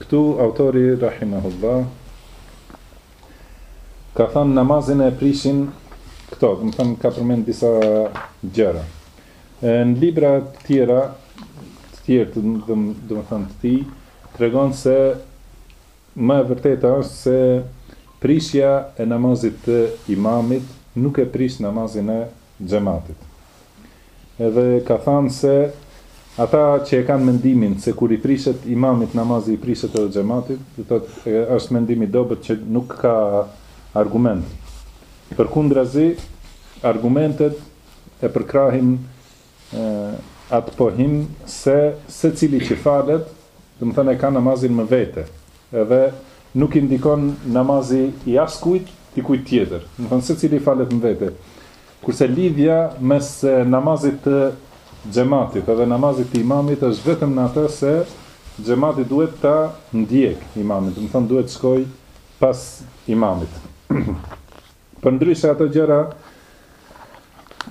Këtu autori rahimehullah ka thënë namazin e prishin këto, domethënë ka përmend disa gjëra. Në libra të tjera, të tjerë domethënë të tij, tregon se më e vërteta është se prishja e namazit të imamit nuk e prish namazin e xhematit. Edhe ka thanë se ata që e kanë mendimin se kur i prishet imamit namazi i prishet edhe xhematit, do thotë është mendim i dobët që nuk ka argument. Përkundrazi, argumentet e përkrahin atë pohim se secili që falet, domethënë e ka namazin më vete. Edhe nuk i ndikon namazi i askujt dikujt tjetër. Domethënë secili falet në vete. Kurse lidhja mes namazit të xhematit edhe namazit të imamit është vetëm në atë se xhemati duhet ta ndjek imamin, domethënë duhet të shkojë pas imamit. Përndryshe ato gjëra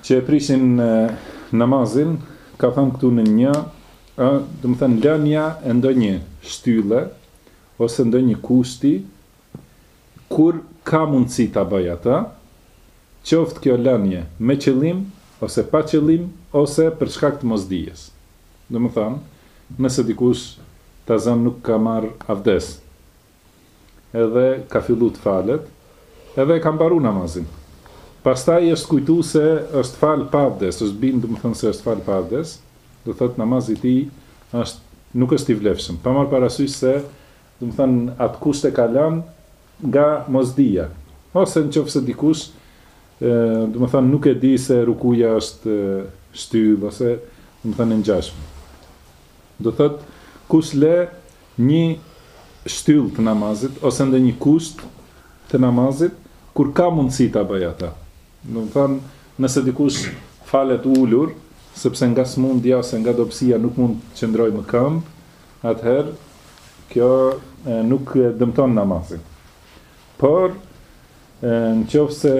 që e prishin namazin, ka thënë këtu nën një, ë, domethënë lënia e ndonjë shtylle ose ndonjë kushti kur ka mundësi ta bëjë atë, qoftë kjo lënie me qëllim ose pa qëllim ose për shkak të mosdijes. Domethënë, nëse dikush ta zëmë nuk ka marrë avdes, edhe ka fillu të falet edhe e ka mbaru namazin pastaj i është kujtu se është fal pa avdes është bind domethënë se është fal pa avdes do thotë namazi i tij është nuk është i vlefshëm pa marrë parasysh se domethënë atë kusht e ka lënë nga mosdija ose në qoftë se dikush domethënë nuk e di se rukuja është shtyllë ose domethënë e ngjashme. Do thotë, kush le një shtyllë të namazit ose ndonjë kusht të namazit kur ka mundësi ta bëjë atë. Domethënë, nëse dikush falet ulur, sepse nga smundja ose nga dobësia nuk mund të qëndrojë më këmbë, atëherë kjo nuk e dëmton namazin. Por në qoftë se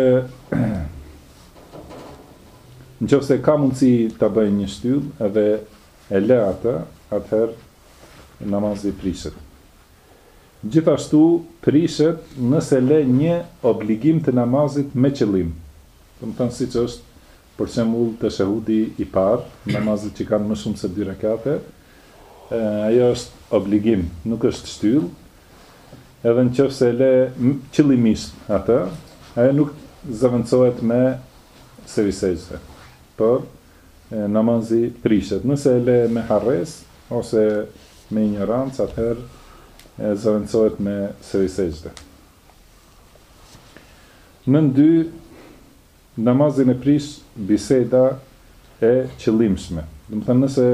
në qoftë se ka mundësi ta bëjë një shtyllë edhe e lë atë, atëherë namazi prishet. Gjithashtu prishet nëse lë një obligim të namazit me qëllim, domethënë siç është për shembull teshehudi i parë, namazet që kanë më shumë se dy rekate, ajo është obligim, nuk është shtyllë, edhe në qoftë se e lë qëllimisht atë, ajo nuk zëvendësohet me sehvi sexhde, por namazi prishet. Nëse e le me harresë ose me injorancë atëherë zëvendësohet me sehvi sexhde. Nën dy, Namazin e prish biseda e qëllimshme. Domethënë nëse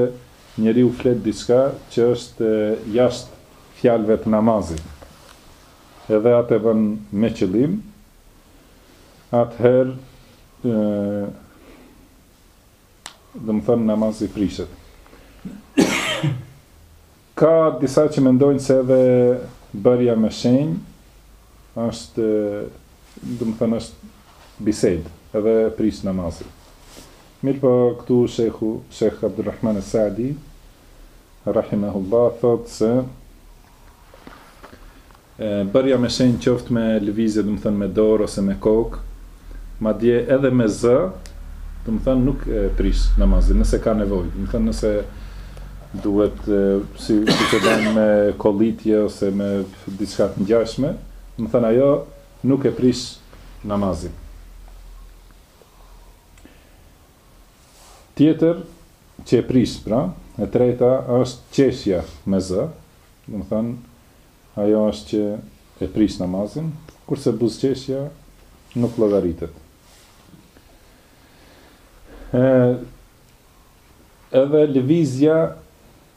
njeriu flet diçka që është jashtë fjalëve të namazit edhe atë e bën me qëllim, atëherë domethënë namazi prishet. Ka disa që mendojnë se edhe bërja me shenjë është, domethënë është bisedë, edhe prish namazin. Mirëpo këtu shekhu, shekh Abdurrahman es-Sadi, Rahimehullah, thotë se Bërja me shenjë qoftë me lëvizje, domethënë me dorë ose me kokë, madje edhe me zë, domethënë nuk e prish namazin, nëse ka nevojë, domethënë nëse duhet si si të bën me kollitje ose me diçka të ngjashme, domethënë ajo nuk e prish namazin. Tjetër, Që e prish, pra, e treta është qeshja me zë, domethënë, ajo është që e prish namazin, kurse buzëqeshja nuk llogaritet. E, edhe lëvizja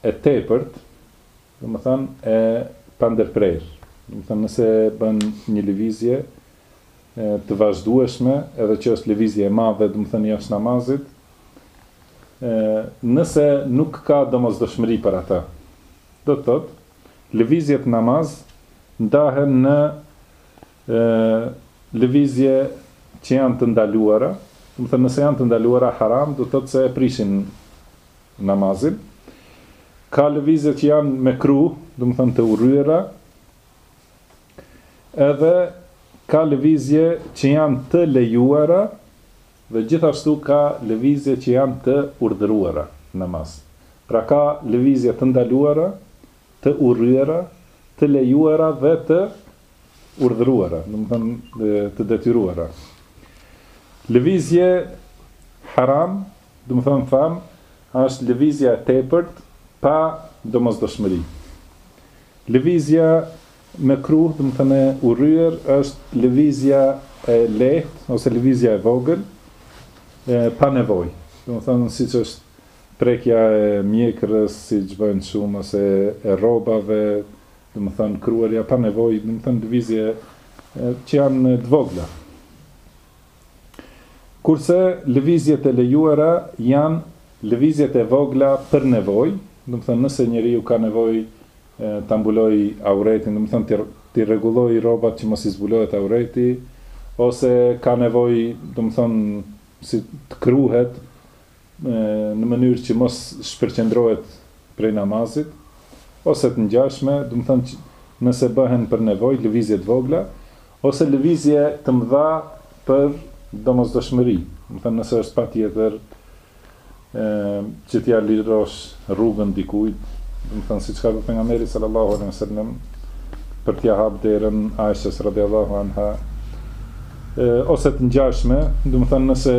e tepërt, domethënë, e pandërprerë, domethënë, nëse bën një lëvizje të vazhdueshme, edhe që është lëvizje e madhe, domethënë, jashtë namazit, nëse nuk ka domosdoshmëri për atë. Do të thotë, lëvizjet në namaz ndahen në lëvizje që janë të ndaluara, domethënë nëse janë të ndaluara haram, do të thotë se e prishin namazin. Ka lëvizje që janë mekruh, domethënë të urryera, edhe ka lëvizje që janë të lejuara, Dhe gjithashtu ka lëvizje që janë të urdhëruara në namaz. Pra ka lëvizje të ndaluara, të urryera, të lejuara dhe të urdhëruara, domethënë të detyruara. Lëvizje haram, domethënë thamë, është lëvizja e tepërt pa domosdoshmëri. Lëvizja Mekruh, domethënë e urryer, është lëvizja e lehtë ose lëvizja e vogël pa nevojë. Domethënë siç është prekja e mjekrrës, siç bëjnë shumë ose e rrobave, domethënë kruarja pa nevojë, domethënë lëvizje që janë të vogla. Kurse lëvizjet e lejuara janë lëvizjet e vogla për nevojë, domethënë nëse njeriu ka nevojë ta mbulojë auretin, domethënë t'i t'i rregullojë rrobat që mos i zbulohet aureti, ose ka nevojë, domethënë, të kruhet në mënyrë që mos shpërqendrohet prej namazit, ose të ngjashme, domethënë nëse bëhen për nevojë, lëvizje të vogla, ose lëvizje të mëdha për domosdoshmëri, domethënë nëse është patjetër që t'ia lirosh rrugën dikujt, domethënë siç ka bërë pejgamberi sallallahu alaihi wasallam për t'ia hap derën Aishës radhiyallahu anha ose të ngjashme, domethënë nëse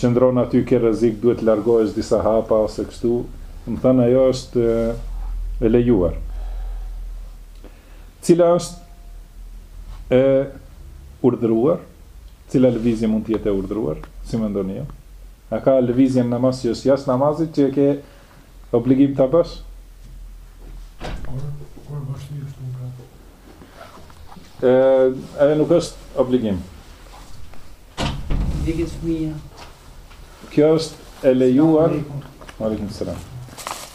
qëndron aty ke rrezik duhet të largohesh disa hapa ose kështu, domethënë ajo është e lejuar. Cila është e urdhëruar Cila lëvizje mund të jetë e urdhëruar, si mendoni ju? A ka lëvizje në namaz që është jashtë namazit që e ke obligim ta bësh? Por, por vështirë është nuk ka. Ë, ajo nuk është obligim. Digjet fëmija. Kjo është e lejuar. Aleikum selam.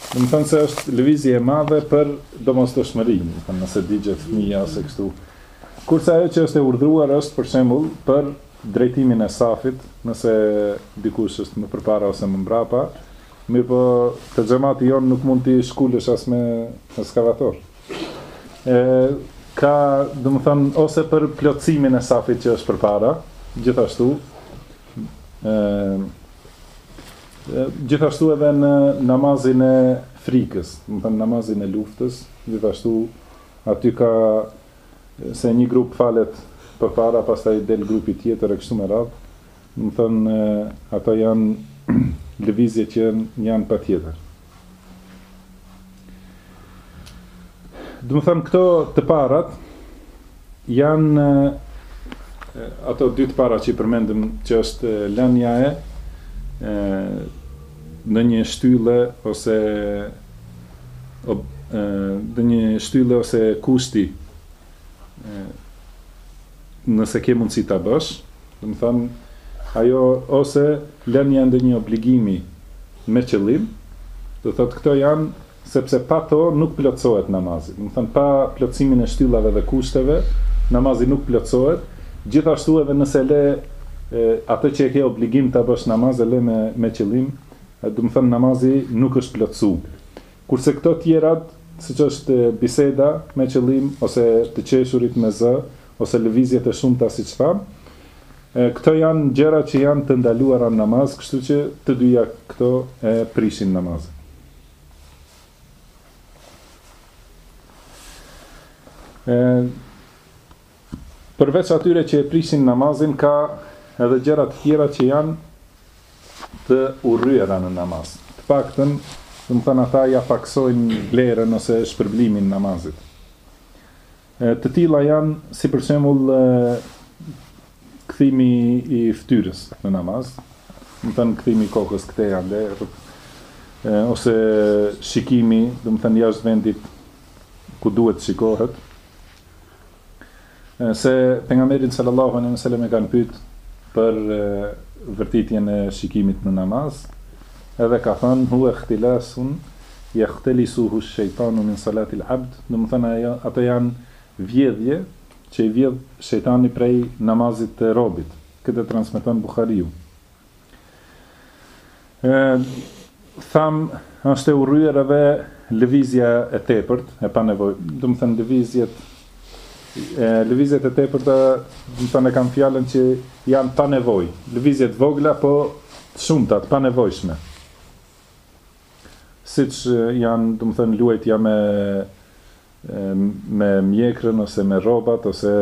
Domethënë nëse është lëvizje e madhe për domosdoshmëri, nëse digjet fëmija ose kështu. Kurse ajo që është e urdhëruar është, për shembull, për drejtimin e safit, nëse dikush është më përpara ose më mbrapa, mirëpo te xhamati jonë nuk mund t'i shkulësh as me ekskavator. E ka, domethënë, ose për plotësimin e safit që është përpara, gjithashtu, ë gjithashtu edhe në namazin e frikës, domethënë namazin e luftës, gjithashtu Aty ka se një grup falet përpara, pastaj del grupi tjetër e kështu me radhë. Domethënë ato janë lëvizje që janë patjetër. Domethënë këto të parat janë ato dy të para që i përmendëm që është lënia e ndonjë shtylle ose dhe një shtylle ose kushti nëse ke mundësi ta bësh, domethënë ajo ose lënia e ndonjë obligimi me qëllim, do thotë këto janë sepse pa to nuk plotësohet namazi. Domethënë pa plotësimin e shtyllave dhe kushteve, namazi nuk plotësohet, gjithashtu edhe nëse le atë që e ke obligim ta bësh në namaz e le me me qëllim Domethënë namazi nuk është plotësu. Kurse këto tjerat, siç është biseda me qëllim ose të qeshurit me zë, ose lëvizjet e shumta siç thamë, këto janë gjëra që janë të ndaluara në namaz, kështu që të dyja këto e prishin namazin. E. Përveç atyre që e prishin namazin ka edhe gjëra të tjera që janë të urryera në namaz. Të paktën, domethënë ato ia pakësojnë vlerën ose shpërblimin namazit. Të tilla janë si për shembull kthimi i fytyrës në namaz, domethënë kthimi i kokës këtej andej ose shikimi, domethënë jashtë vendit ku duhet të shikohet. Se pejgamberin sallallahu alejhi ve sellem e kanë pyet për vërtitjen e shikimit në namaz, edhe ka thënë huwa ihtilasun yakhtalisuhu shejtanu min salatil-abd, domethënë ato janë vjedhje që i vjedh shejtani prej namazit të robit. Këtë e transmeton Buhariu. thamë është e urryer edhe lëvizja e tepërt, e panevojë, domethënë lëvizjet e lëvizjet e tepërta, domethënë e kam fjalën që janë pa nevojë, lëvizjet vogla po të shumta të panevojshme. Siç janë, domethënë luajtja me me mjekrën ose me rrobat ose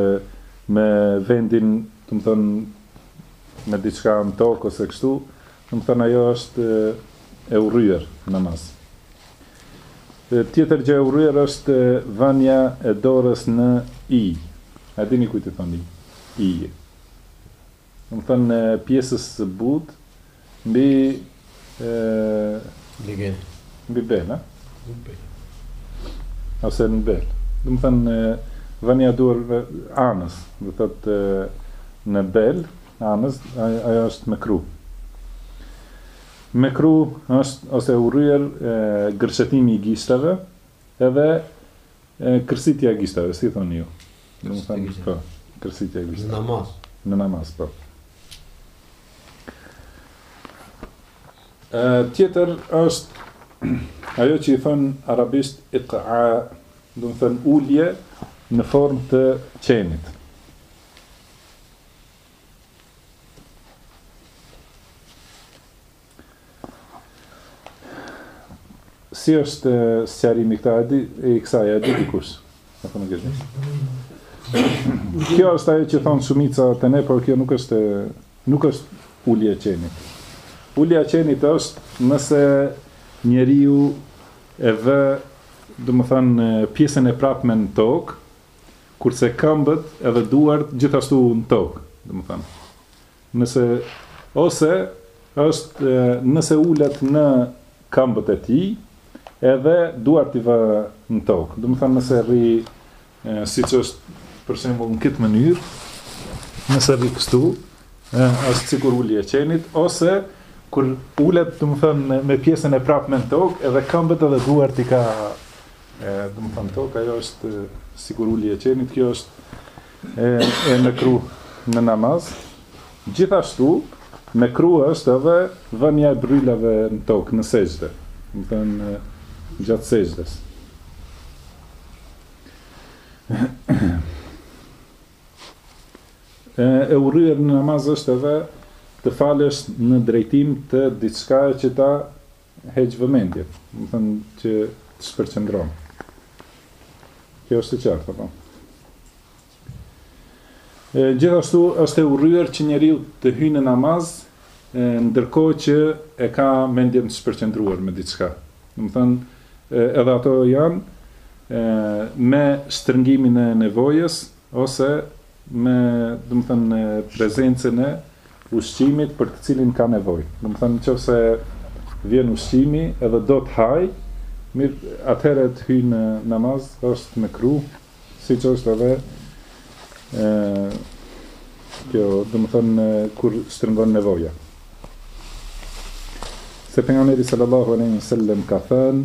me vendin domethënë me diçka në tokë ose kështu domethënë ajo është e urryer në namaz tjetër gjë e urryer është vënia e dorës në ije a dini kujt i thonë ije domethënë pjesës së butë mbi mbi bel mbi bel a mbi bel ose në bel domethënë vënia e duarve anës do thotë në bel anës ajo është mekruh mekruh është ose e urryer gërshetimi i gishtave Edhe kërcitja e gishtave, si thoni ju? Domethënë, po, kërcitja e gishtave. Në namaz. Në namaz, po. Ë tjetër është ajo që i thon arabisht iqa, domethënë ulje në formë të qenit. Si është sqarimi kësaj, a e di, e i kësaj a e di dikush. Apo nuk është Kjo është ajo që thonë shumica te ne, por kjo nuk është, nuk është ulje e qenit. Ulje e qenit është nëse njeriu e vë, domethënë, pjesën e prapme në tokë, kurse këmbët edhe duart gjithashtu në tokë, domethënë. Nëse ose është nëse ulet në këmbët e tij edhe duart i vë në tokë, domethënë nëse rri siç është për shembull në këtë mënyrë, nëse rri kështu, është sikur ulje e qenit ose kur ulet, domethënë me, me pjesën e prapme në tokë, edhe këmbët edhe duart i ka e, domethënë tokë, ajo është sikur ulje e qenit, kjo është e mekruh në namaz. Gjithashtu, mekruh është edhe vënia e bërrylave në tokë në sexhde, domethënë gjatë sexhdes. E urryer në namaz është edhe të falësh në drejtim të diçkaje që ta Heq vëmendjen, domethënë që të shpërqendron. Kjo është e qartë, apo? Gjithashtu është e urryer që njeriu të hyjë në namaz ndërkohë që e ka mendjen të shpërqendruar me diçka. Domethënë, edhe ato janë me shtrëngimin e nevojës, ose me, domethënë, prezencën e ushqimit për të cilin ka nevojë. Domethënë, nëse vjen ushqimi edhe do të hajë, mirë, atëherë të hyjë në namaz është mekruh, siç është edhe kjo, domethënë, kur shtrëngon nevoja. Se pejgamberi sallallahu alaihi wasallam ka thënë,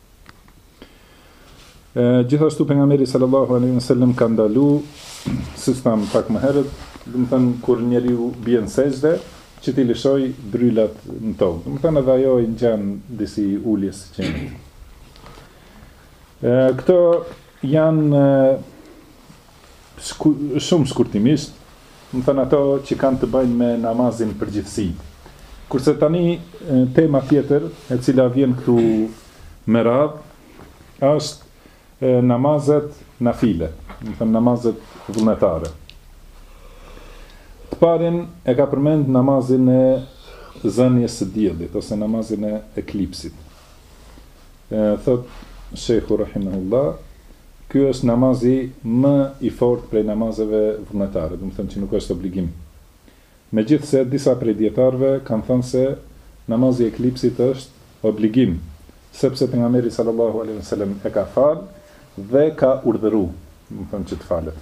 Gjithashtu pejgamberi sallallahu alaihi wasallam ka ndalu siç thamë pak më herët, domethënë kur njeriu bie në sexhde, që t'i lëshojë bërrylat në tokë. Domethënë edhe ajo i ngjan disi uljes së qenit. Këto janë shumë shkurtimisht, domethënë ato që kanë të bëjnë me namazin në përgjithësi. Kurse tani tema tjetër, e cila vjen këtu me radhë, është namazet nafile, domethënë namazet vullnetare. Të parin e ka përmend namazin e zënies së diellit, ose namazin e eklipsit. Thotë Shejhu rahimehullah, Ky është namazi më i fortë prej namazeve vullnetare, domethënë që nuk është obligim. Megjithëse disa prej dijetarëve kanë thënë se namazi i eklipsit është obligim, sepse Pejgamberi sallallahu alejhi ve selem e ka falë dhe ka urdhëru, domethënë që të falet.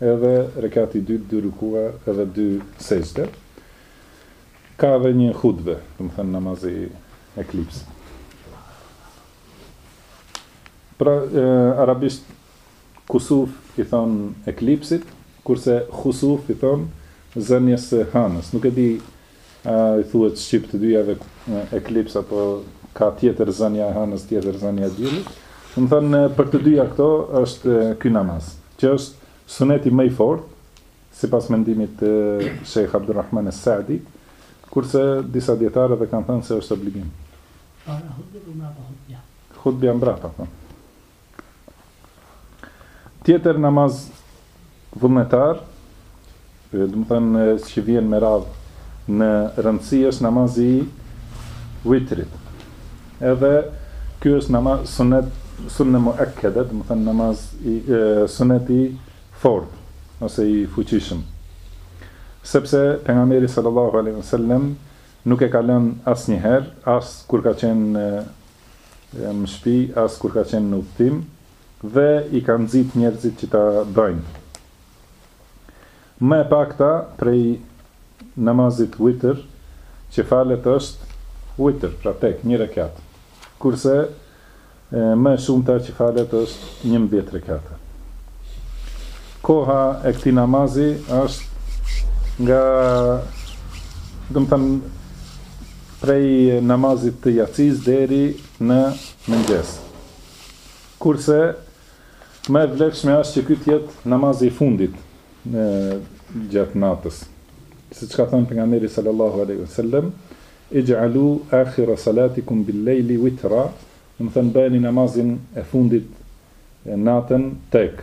edhe rekati i dytë dy rukue edhe dy sexhde ka edhe një hutbe domethënë namazi i eklipsit pra e, arabisht kusuf i thonë eklipsit kurse khusuf i thonë zënies së hënës nuk e di I thuhet shqip të dyjave eklips apo ka tjetër zënia e hënës, tjetër zënia e diellit. Domethënë për të dyja këto është ky namaz, që është suneti më i fortë sipas mendimit të Sheikh Abdulrahman Es-Sa'di, kurse disa dijetarë edhe kanë thënë se është obligim. Para hutbes apo hutbja? Hutbja mbrapa, po. Tjetër namaz vullnetar, domethënë që vjen me radhë në rëndësi është namazi i vitrit. Edhe ky është namaz sunet, sune muekkede, domethënë namaz i, e, sunet i fortë, ose i fuqishëm. Sepse Pejgamberi sallallahu alaihi sallam nuk e ka lën asnjëherë, as kur ka qenë Në shpi as kur ka qenë në udhëtim dhe i ka nxit njerëzit që ta bëjnë. Më e pakta prej namazit witr që falet është witr, pra tek një rekat. Kurse më e shumta që falet është 11 rekate. Koha e këtij namazi është nga domethënë prej namazit të jacisë deri në mëngjes, kurse më e vlefshmja është që ky të jetë namazi i fundit gjatë natës, siç ka thënë pejgamberi sallallahu alaihi wasallam, Ij'alu akhira salatikum bil lejli witra, domethënë bëjeni namazin e fundit natën tek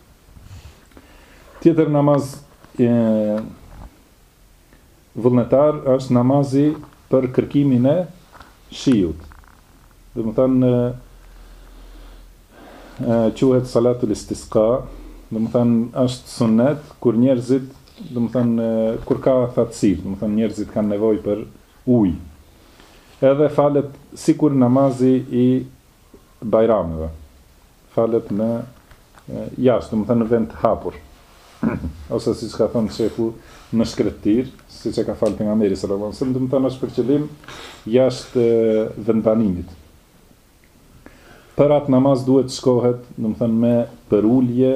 Tjetër namaz vullnetar është namazi për kërkimin e shiut. Domethënë, quhet salatul istiska, domethënë, është sunet, kur njerëzit, domethënë, kur ka thatësirë, domethënë, njerëzit kanë nevojë për ujë. Edhe falet sikur namazi i bajrameve. falet në jashtë, domethënë në vend të hapur. Ose siç ka thënë shehu në shkretëtirë, siç e ka falë pejgamberi sallallahu alajhi wasallam, domethënë është për qëllim jashtë vendbanimit. Për atë namaz duhet të shkohet, domethënë me përulje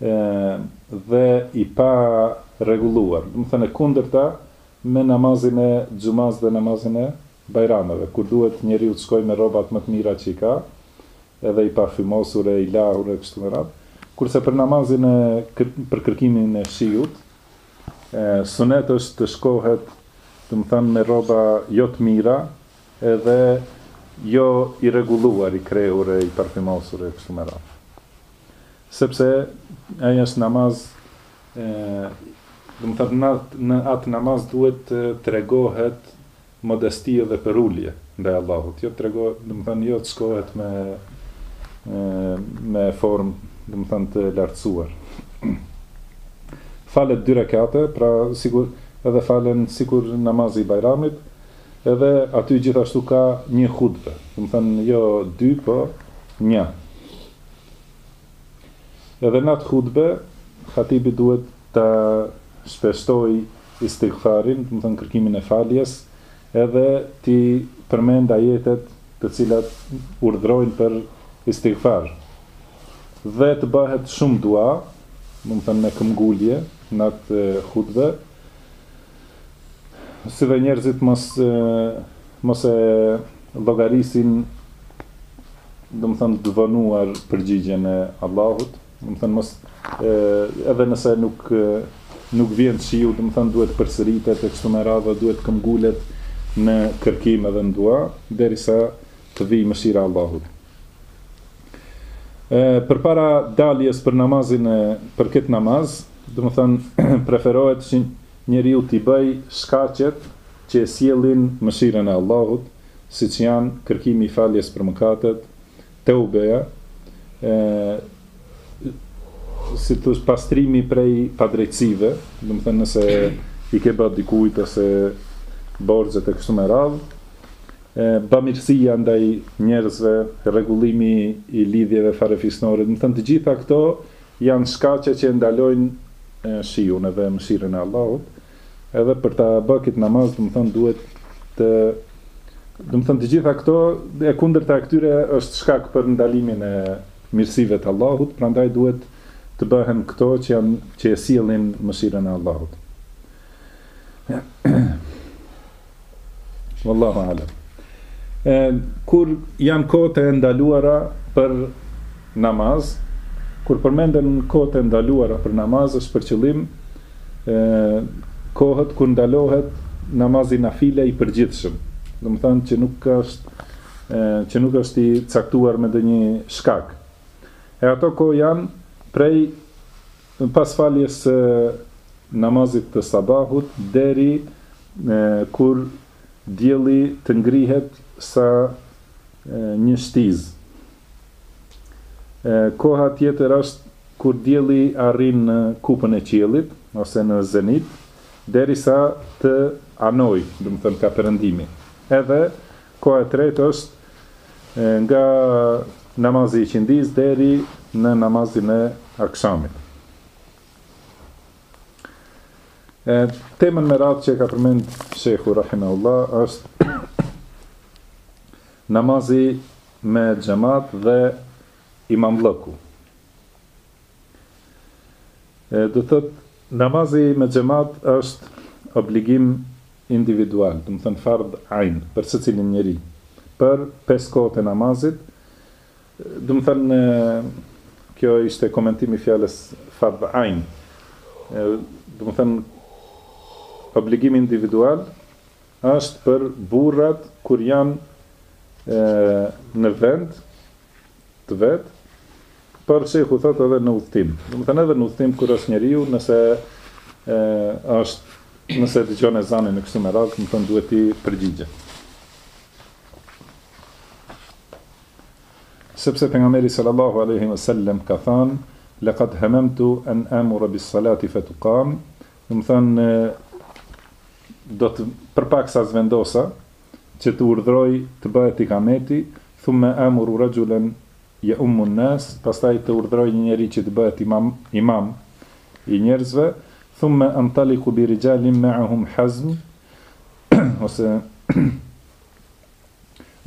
dhe i parregulluar. Domethënë e kundërta me namazin e xhumas dhe namazin e Bajrameve, kur duhet njeriu të shkojë me rrobat më të mira që i ka, edhe i parfymosur e i lahur e kështu me radhë, kurse për namazin e për kërkimin e shiut, sunet është të shkohet, domethënë me rroba jo të mira edhe jo i rregulluar, i krehur e i parfymosur e kështu me radhë. Sepse ai është namaz do të thotë në atë namaz duhet të tregohet Modesti edhe përulje ndaj Allahut. Jo trego, domethënë jo të shkohet me me formë, domethënë të lartësuar. Falet dy rekate, pra sikur edhe falen sikur namazi i Bajramit, edhe aty gjithashtu ka një hutbe, domethënë jo dy, po një. Edhe në atë hutbe, hatibi duhet ta shpeshtojë istigfarin, domethënë kërkimin e faljes, edhe t'i përmendë ajetet të cilat urdhërojnë për istigfar. Dhe të bëhet shumë dua, domethënë me këmbëngulje në atë hutbe, si dhe njerëzit mos mos e llogarisin domethënë të vonuar përgjigjen e Allahut, domethënë mos e, edhe nëse nuk nuk vjen shiu, domethënë duhet përsëritet e kështu me radhë duhet të këmbëngulet në kërkim edhe në dua, derisa të vijë mëshira e Allahut. E, përpara daljes për namazin e për këtë namaz, domethënë preferohet që njeriu t'i bëjë shkaqet që e sjellin mëshirën e Allahut, siç janë kërkimi i faljes për mëkatet, teubeja, e siç është pastrimi prej padrejtësive, domethënë nëse i ke bërë dikujt ose borxhet e kështu me radhë, E bëmirësia ndaj njerëzve, rregullimi i lidhjeve farefisnore, domethënë të gjitha këto janë shkaqe që e ndalojnë shiun edhe mëshirën e Allahut, edhe për ta bë këtë namaz domethënë duhet të domethënë të gjitha këto e kundërta e këtyre është shkak për ndalimin e mirësive të Allahut, prandaj duhet të bëhen këto që janë që e sjellin mëshirën e Allahut. Wallahu alam. E kur janë kohët e ndaluara për namaz, kur përmenden kohët e ndaluara për namaz është për qëllim e kohët kur ndalohet namazi nafile i përgjithshëm. Domethënë që nuk është e, që nuk është i caktuar me ndonjë shkak. E ato kohë janë prej Pas faljes së namazit të sabahut deri kur dielli të ngrihet sa një shtizë. Koha tjetër është kur dielli arrin në kupën e qiellit ose në zenit derisa të anojë, domethënë ka perëndimi. Edhe Koha e tretë është nga namazi i ikindisë deri në namazin e akshamit. E temën me radhë që e ka përmend Shehu rahimahullah është namazi me xhemat dhe imamllëku. Do të thotë namazi me xhemat është obligim individual, domethënë fardh ain, për secilin njeri, për pesë kohët e namazit, domethënë kjo ishte komentimi i fjalës fardh ain. Domethënë obligimi individual është për burrat kur janë në vend të vet, por shehu thotë edhe në udhtim. Domethënë edhe në udhtim kur është njeriu, nëse ë është nëse dëgjon ezanin e kështu me radhë, domethënë duhet t'i përgjigjet. Sepse pejgamberi sallallahu alaihi wasallam ka thënë laqad hamamtu an amura bis salati fatuqam, domethënë do të për pak sa s'vendosa që të urdhëroj të bëhet ikameti, thumme amuru rajulen ya'ummu an-nas, pastaj të urdhëroj një njeri që të bëhet imam, imam, i njerëzve, thumme antaliku bi rijalin ma'ahum hazm, ose,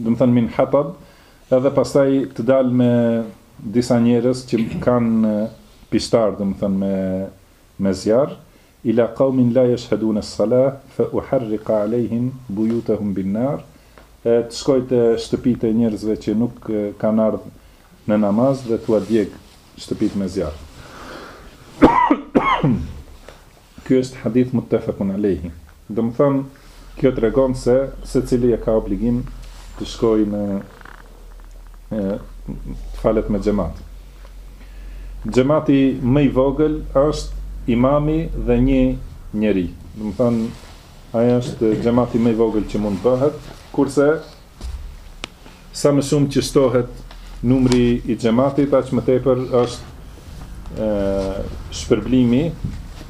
domethënë min hatab, edhe pastaj të dal me disa njerëz që kanë pishtar, domethënë me me zjarr, Ila qaumin la yeshhedune s-salah fe uharriqa alejhim bujutehum bin nar, të shkojë te shtëpitë e njerëzve që nuk kanë ardhë në namaz dhe t'ua djeg shtëpitë me zjarr. Ky është hadith muttefekun alejhi. Domethënë Kjo tregon se secili e ka obligim të shkojë të falet me xhemat. Xhemati më i vogël është imami dhe një njeri, domethënë ai është xhemati më i vogël që mund të bëhet, kurse Sa më shumë që shtohet numri i xhematit, aq më tepër është ë shpërblimi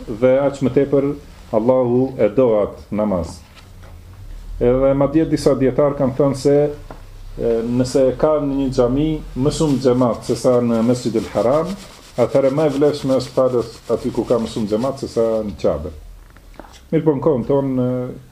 dhe aq më tepër Allahu e do atë namaz. Edhe madje disa dijetarë kanë thënë se nëse ka në një xhami më shumë xhemat sesa në Mesxhidul Haram, atëherë më e vlefshme është të falesh aty ku ka më shumë xhemat sesa në Qabe. Mirëpo në kohën tonë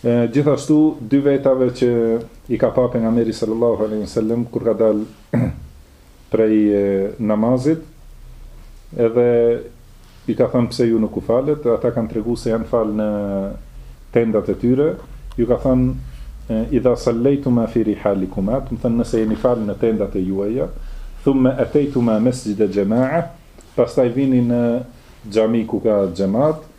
Gjithashtu, dy vetave që i ka pa pejgamberi sallallahu alaihi wasallam kur ka dal prej namazit, edhe i ka thënë pse ju nuk u falet, ata kanë tregu se janë falë në tendat e tyre, ju ka thënë idha sal-lejtuma fi rihalikuma, domethënë nëse jeni falë në tendat e juaja, thumme etejtuma mesxhide xhemaa, pastaj vini në xhami ku ka xhemat,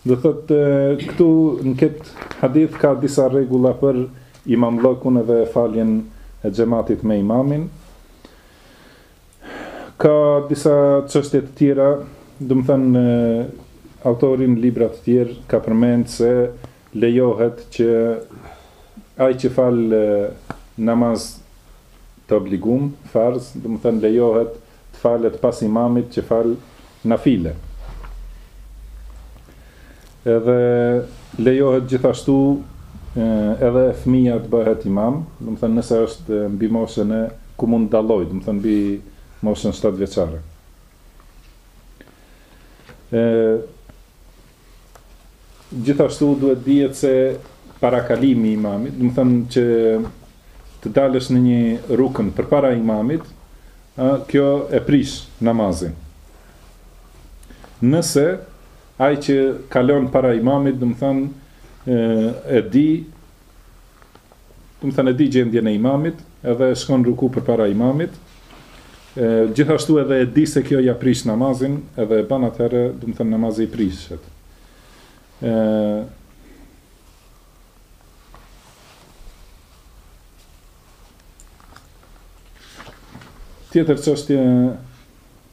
Do thotë, këtu në këtë hadith ka disa rregulla për imamllëkun edhe faljen e xhematit me imamin. Ka disa çështje të tjera, domethënë, autori në libra të tjerë ka përmend se lejohet që ai që fal namaz të obligum, farz, domethënë lejohet Të falet pas imamit që fal nafile. Edhe lejohet gjithashtu edhe fëmija të bëhet imam, domethënë nëse është mbi moshën ku mund të dallojë, domethënë mbi moshën 7 vjeçare. Gjithashtu duhet dihet se parakalimi i imamit, domethënë që të dalësh në një rukën përpara imamit, ë kjo e prish namazin. Nëse ai që kalon para imamit, domethënë e di Domethënë e di gjendjen e imamit, edhe shkon ruku përpara imamit, e, gjithashtu edhe e di se kjo ia prish namazin, edhe e bën atëherë, domethënë namazi i prishet. E, Tjetër çështje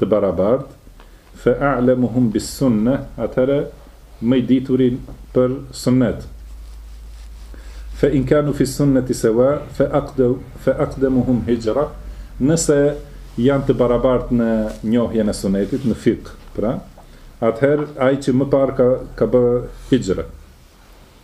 të barabartë, fe a'lemuhum bis sunne, atëherë më i dituri për sunnet, fe in kanu fis sunneti sewa, fe aqdu, fe aqdemuhum hijra, nëse janë të barabartë në njohjen e sunetit, në fikë, pra, atëherë ai që më parë ka ka bërë hijre.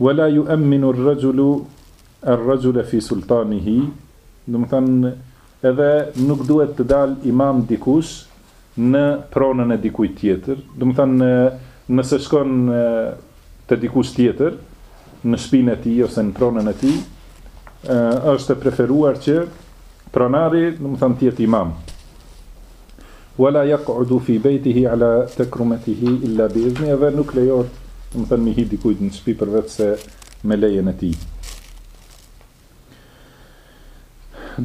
Wa la yu'amminu ar-rajulu ar-rajula fi sultanihi, domethënë edhe nuk duhet të dalë imam dikush në pronën e dikujt tjetër, domethënë nëse shkon te dikush tjetër në shpinë e tij ose në pronën e tij, është e preferuar që pronari, domethënë të jetë imam. Wala yaq'udu fi bejtihi ala tekrumetihi illa bi idhnihi edhe nuk lejohet domethënë mi hi dikujt në shpi përveçse me lejen e tij.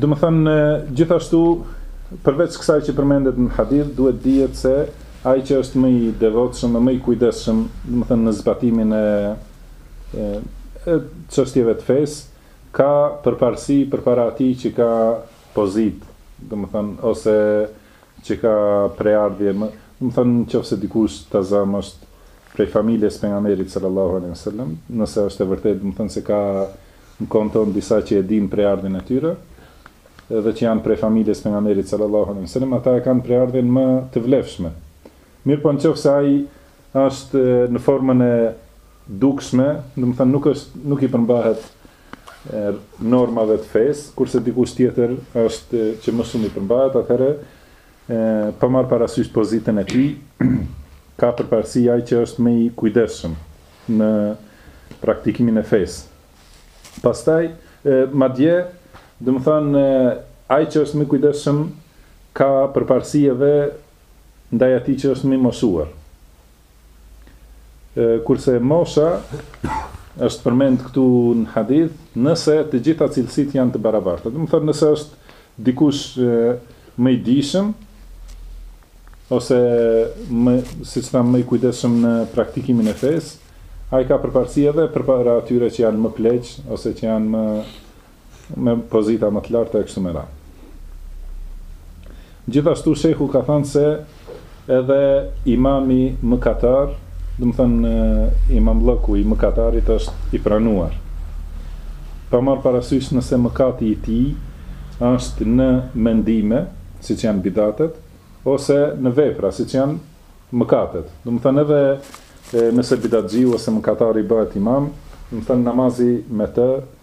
Domethënë gjithashtu përveç kësaj që përmendet në hadith duhet dihet se ai që është më i devotshëm e më i kujdesshëm, domethënë në zbatimin e e çështjeve të fesë, ka përparësi përpara atij që ka pozitë, domethënë, ose që ka prejardhje më, domethënë, në qoftë se dikush ta zëmë është prej familjes së Pejgamberit sallallahu alejhi ve sellem, nëse është e vërtetë, domethënë se ka në kohën tonë disa që e dinë prejardhjen e tyre, dhe që janë prej familjes së Pejgamberit sallallahu alejhi ve sellem, ata e kanë prejardhjen më të vlefshme. Mirëpo në qoftë se ai Është në formën e dukshme, domethënë nuk është nuk i përmbahet normave të fesë, kurse dikush tjetër është që më shumë i përmbahet, atëherë pa marrë parasysh pozitën e tij, ka përparësi ai që është më i kujdesshëm në praktikimin e fesë. Pastaj, madje, domethënë ai që është më i kujdesshëm ka përparësi edhe ndaj atij që është më i moshuar. Kurse mosha është përmend këtu në hadith, nëse të gjitha cilësitë janë të barabarta. Domethënë nëse është dikush më i dijshëm ose më siç thamë më i kujdesshëm në praktikimin e fesë, ai ka përparësi edhe përpara atyre që janë më pleq ose që janë më me pozita më të larta e kështu me radhë. Gjithashtu shehu ka thënë se edhe imami mëkatar, domethënë imamllëku i mëkatarit është i pranuar. Pa marr parasysh nëse mëkati i tij është në mendime, siç janë bidatet, ose në vepra, siç janë mëkatet. Domethënë edhe nëse bidatxhiu ose mëkatari bëhet imam, domethënë namazi me të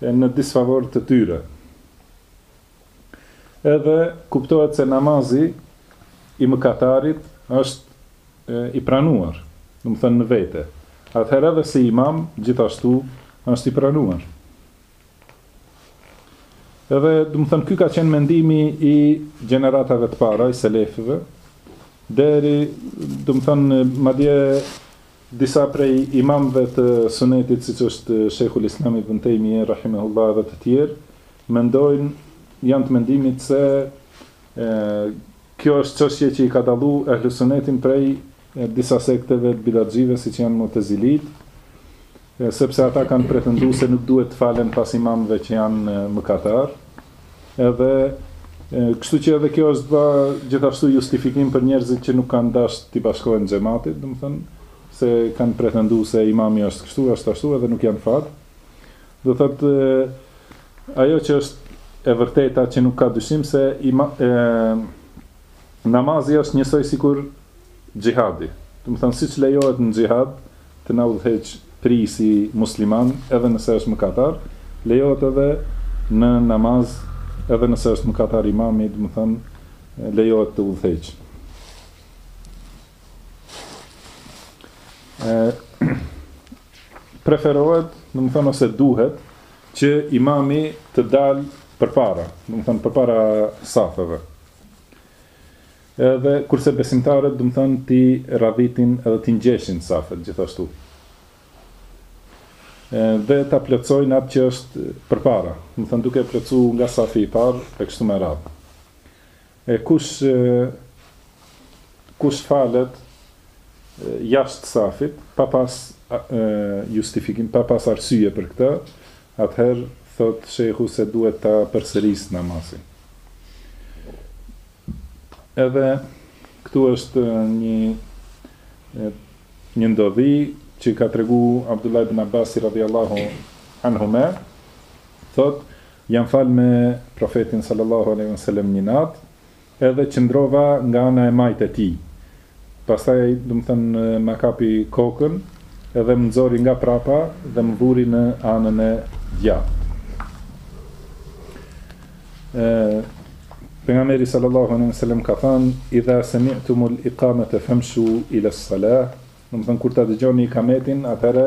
e në disfavor të tyre. Edhe kuptohet se namazi i mëkatarit është i pranuar, domethënë në vete. Atëherë edhe si imam gjithashtu është i pranuar. Edhe, domethënë, ky ka qenë mendimi i gjeneratave të para, i selefëve, deri, domethënë, madje Disa prej imamëve të Sunetit siç është Shejhul Islam Ibn Tejmije rahimehullah dhe të tjerë mendojnë janë të mendimit se kjo është çështje që i ka dallu Ehlu Sunetin prej disa sekteve të bidatxhive siç janë Mu'tezilijtë sepse ata kanë pretendu se nuk duhet të falen pas imamëve që janë mëkatarë. edhe Kështu që edhe kjo është bë gjithashtu justifikim për njerëzit që nuk kanë dashtë t'i bashkohen xhematit, domethënë se kanë pretendu se imami është kështu, është ashtu edhe nuk janë fal. Do thotë ajo që është e vërteta që nuk ka dyshim se ima, e, namazi është njësoj sikur Xhihadi, domethënë siç lejohet në xhihad të na udhëheq prijsi musliman edhe nëse është mëkatar, lejohet edhe në namaz edhe nëse është mëkatar imami domethënë lejohet të udhëheq. E, preferohet, domethënë ose duhet që imami të dalë përpara, domethënë përpara safeve. Edhe kurse besimtarët, domethënë, t'i radhitin edhe t'i ngjeshin safet gjithashtu dhe ta plotsojnë atë që është përpara, domethënë duke e plotsu nga safi i parë e kështu me radhë. E kush kush falet jashtë safit, pa pas justifikim, pa pas arsye për këtë, atëherë thotë shehu se duhet ta përsërisë namazin. Edhe këtu është një një ndodhi që ka tregu Abdullah ibn Abasi radhiyallahu anhuma thot jam fal me Profetin sallallahu alaihi wasallam një natë edhe qëndrova nga ana e majtë e tij Pastaj ai, domethënë, ma kapi kokën edhe më nxori nga prapa dhe më vuri në anën e djathtë. Ë Pejgamberi sallallahu alejhi we sellem ka thanë: "Idha sami'tumul iqamata famshu ila as-salah", domethënë kur ta dëgjoni ikametin, atëherë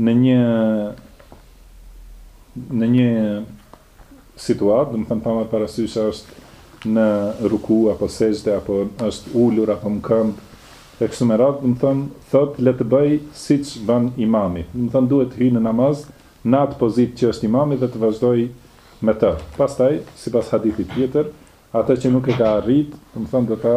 Në një në një situatë, do të thënë pa marrë parasysh a është në ruku apo sexhde apo është ulur apo në këmbë e kështu me radhë, do të thënë thotë le të bëjë siç bën imami. Do të thënë duhet të hyjë në namaz në atë pozitë që është imami dhe të vazhdojë me të. Pastaj, sipas hadithit tjetër, atë që nuk e ka arritë, do të thënë do ta